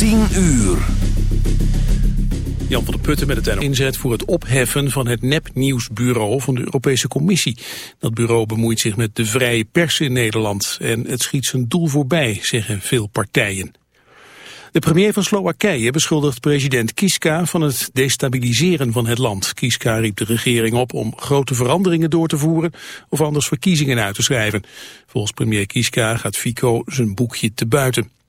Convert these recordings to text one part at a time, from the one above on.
10 uur. Jan van der Putten met het inzet voor het opheffen van het nepnieuwsbureau van de Europese Commissie. Dat bureau bemoeit zich met de vrije pers in Nederland en het schiet zijn doel voorbij, zeggen veel partijen. De premier van Slowakije beschuldigt president Kiska van het destabiliseren van het land. Kiska riep de regering op om grote veranderingen door te voeren of anders verkiezingen uit te schrijven. Volgens premier Kiska gaat Fico zijn boekje te buiten.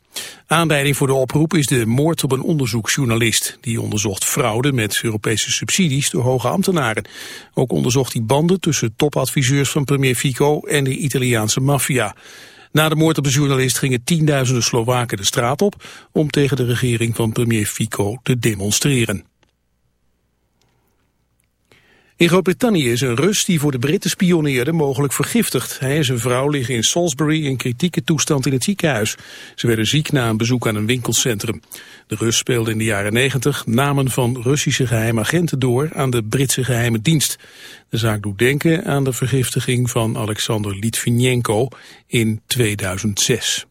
Aanleiding voor de oproep is de moord op een onderzoeksjournalist. Die onderzocht fraude met Europese subsidies door hoge ambtenaren. Ook onderzocht hij banden tussen topadviseurs van premier Fico en de Italiaanse maffia. Na de moord op de journalist gingen tienduizenden Slowaken de straat op om tegen de regering van premier Fico te demonstreren. In Groot-Brittannië is een Rus die voor de Britten spioneerde mogelijk vergiftigd. Hij en zijn vrouw liggen in Salisbury in kritieke toestand in het ziekenhuis. Ze werden ziek na een bezoek aan een winkelcentrum. De Rus speelde in de jaren 90 namen van Russische geheime agenten door aan de Britse geheime dienst. De zaak doet denken aan de vergiftiging van Alexander Litvinenko in 2006.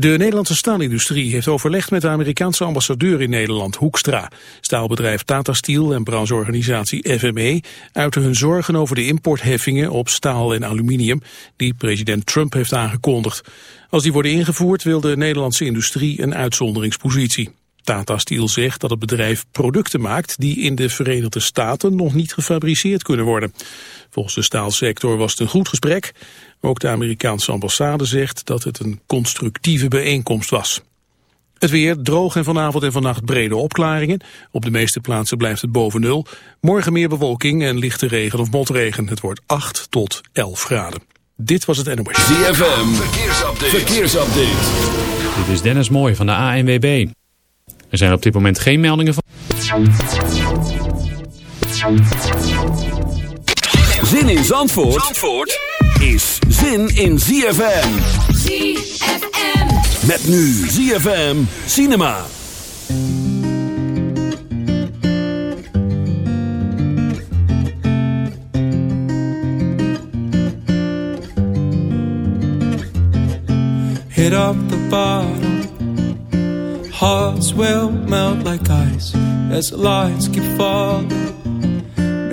De Nederlandse staalindustrie heeft overlegd met de Amerikaanse ambassadeur in Nederland, Hoekstra. Staalbedrijf Tata Steel en brancheorganisatie FME uiten hun zorgen over de importheffingen op staal en aluminium die president Trump heeft aangekondigd. Als die worden ingevoerd wil de Nederlandse industrie een uitzonderingspositie. Tata Steel zegt dat het bedrijf producten maakt die in de Verenigde Staten nog niet gefabriceerd kunnen worden. Volgens de staalsector was het een goed gesprek. Ook de Amerikaanse ambassade zegt dat het een constructieve bijeenkomst was. Het weer droog en vanavond en vannacht brede opklaringen. Op de meeste plaatsen blijft het boven nul. Morgen meer bewolking en lichte regen of motregen. Het wordt 8 tot 11 graden. Dit was het NOS. ZFM, verkeersupdate. verkeersupdate. Dit is Dennis Mooij van de ANWB. Er zijn op dit moment geen meldingen van... Zin in Zandvoort, Zandvoort is zin in ZFM. ZFM. Met nu ZFM Cinema. Hit up the bottom Hearts will melt like ice as the lights keep falling.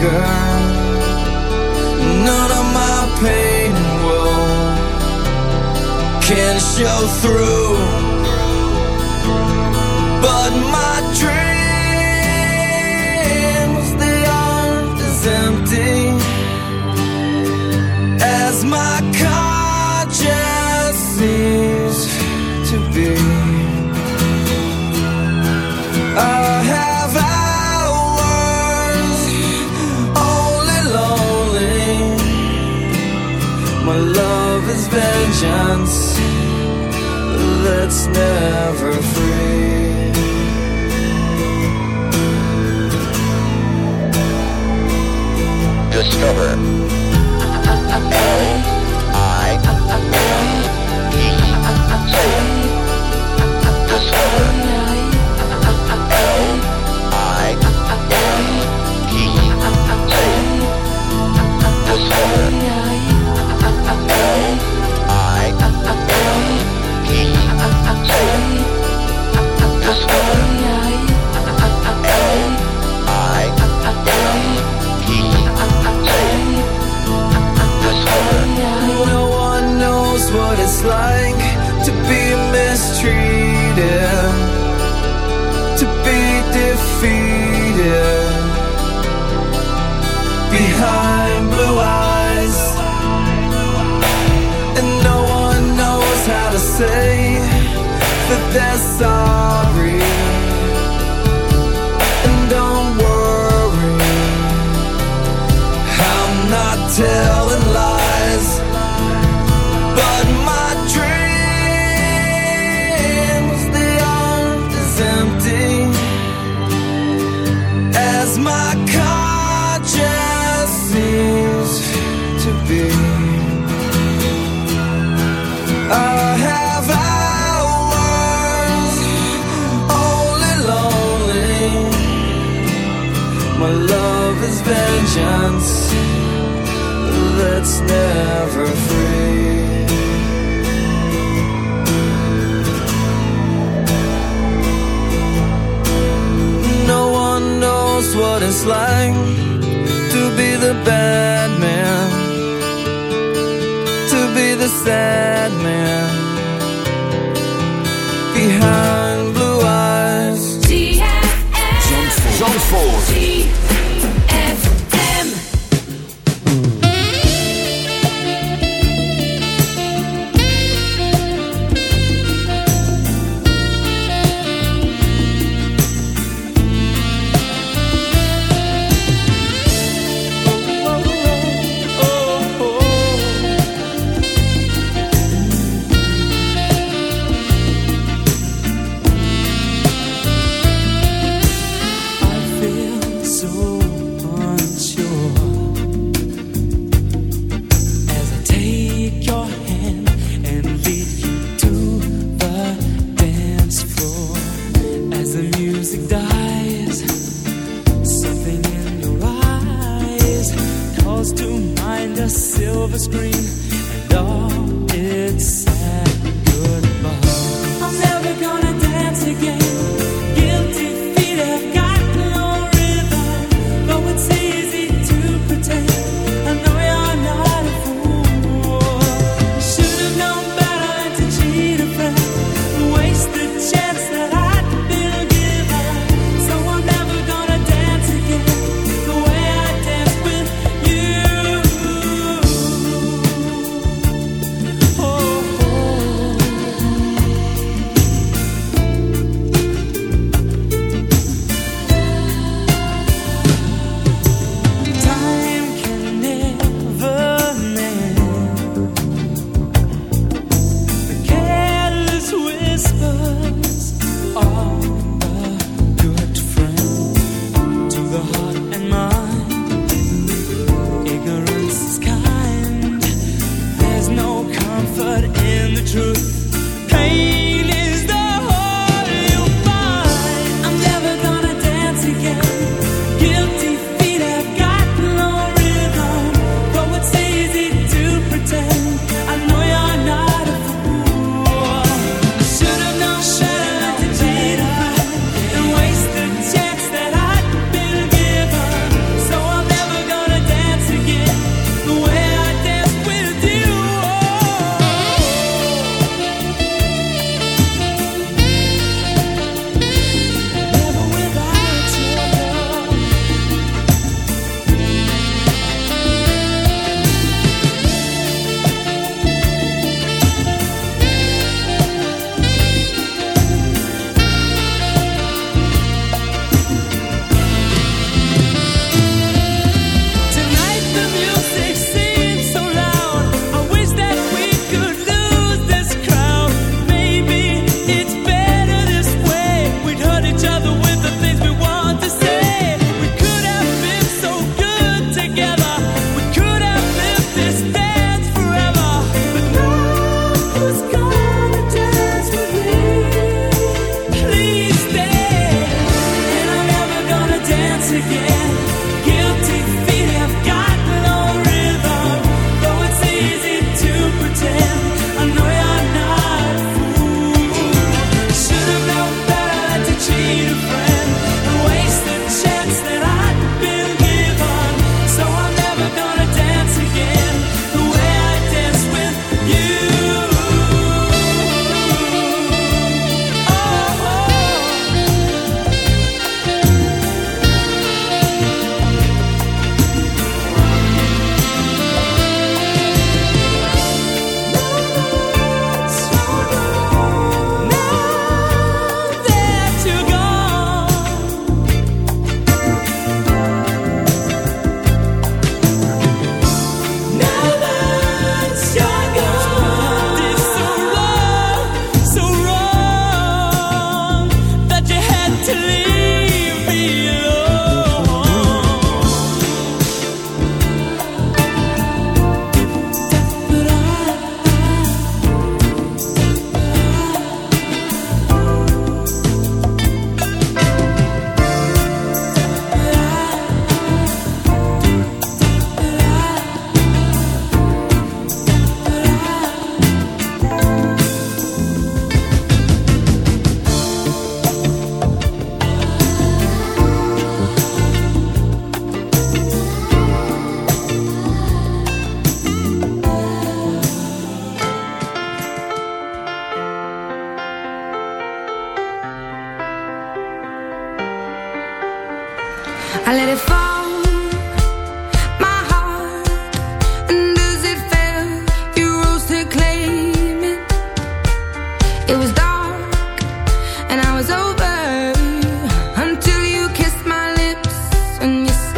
girl. None of my pain and woe can show through. But my dreams, they aren't as empty as my conscience seems to be. vengeance that's never free. it's like to be the bad man, to be the sad man. Behind blue eyes, Zandvoort.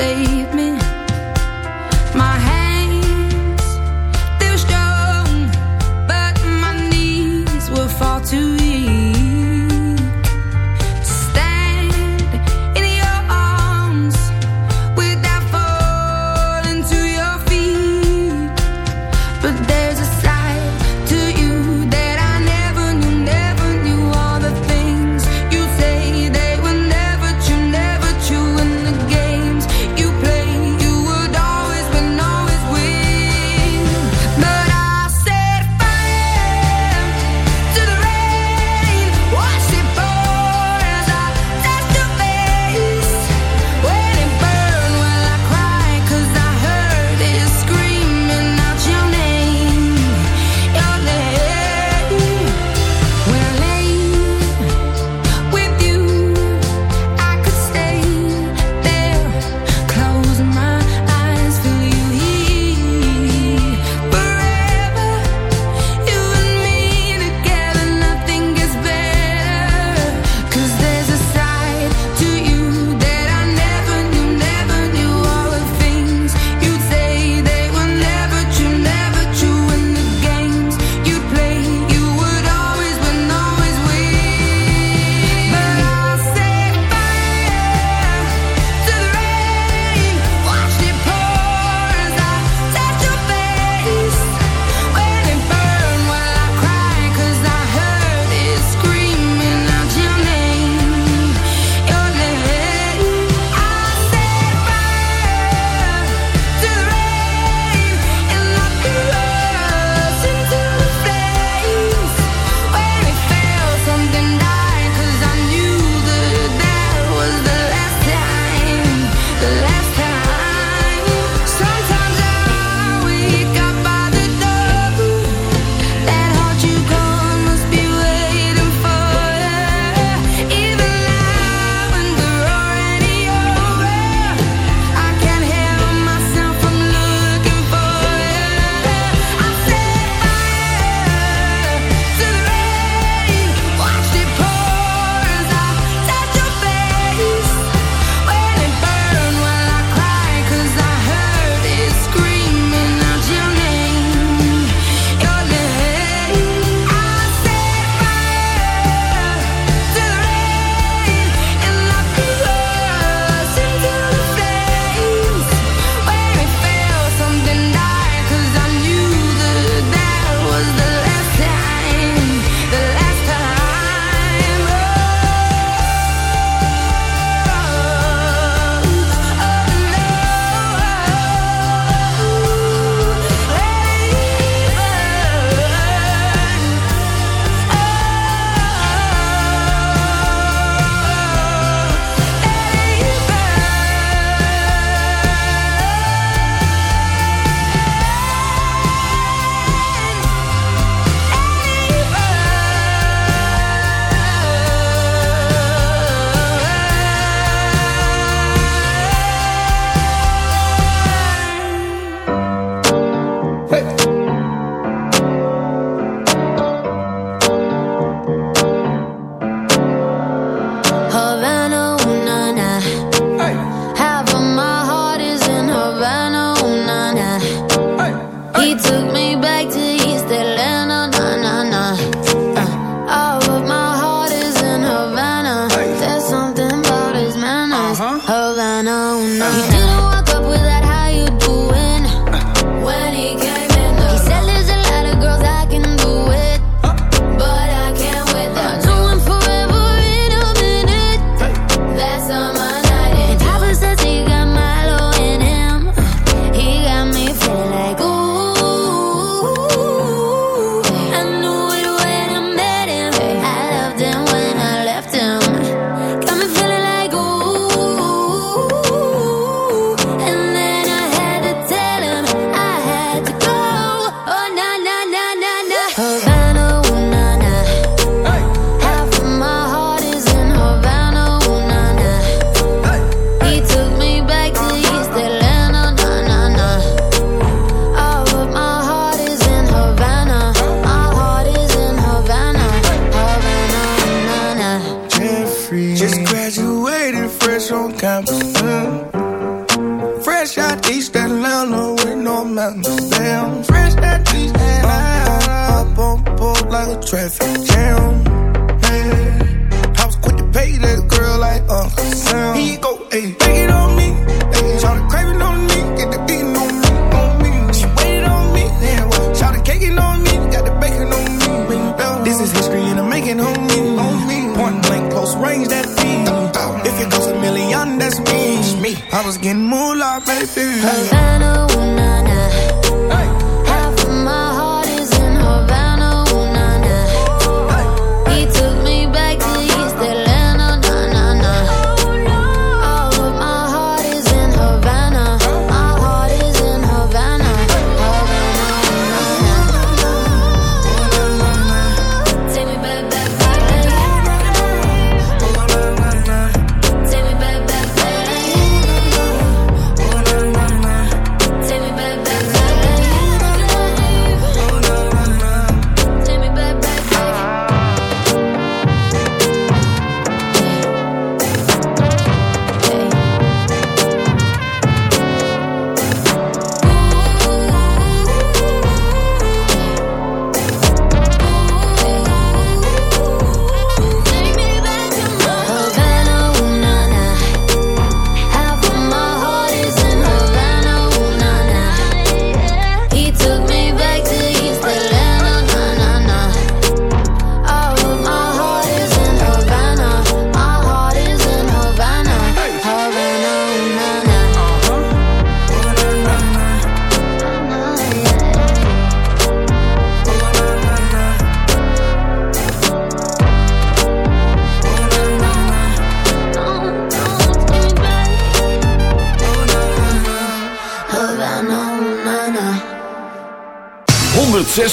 save me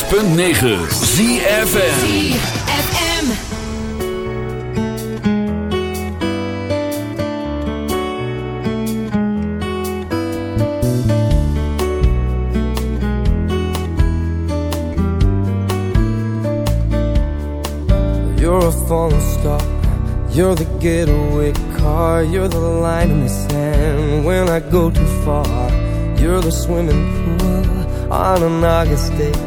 106.9 ZFM. FM. You're a falling star. You're the getaway car. You're the line in the sand when I go too far. You're the swimming pool on an August day.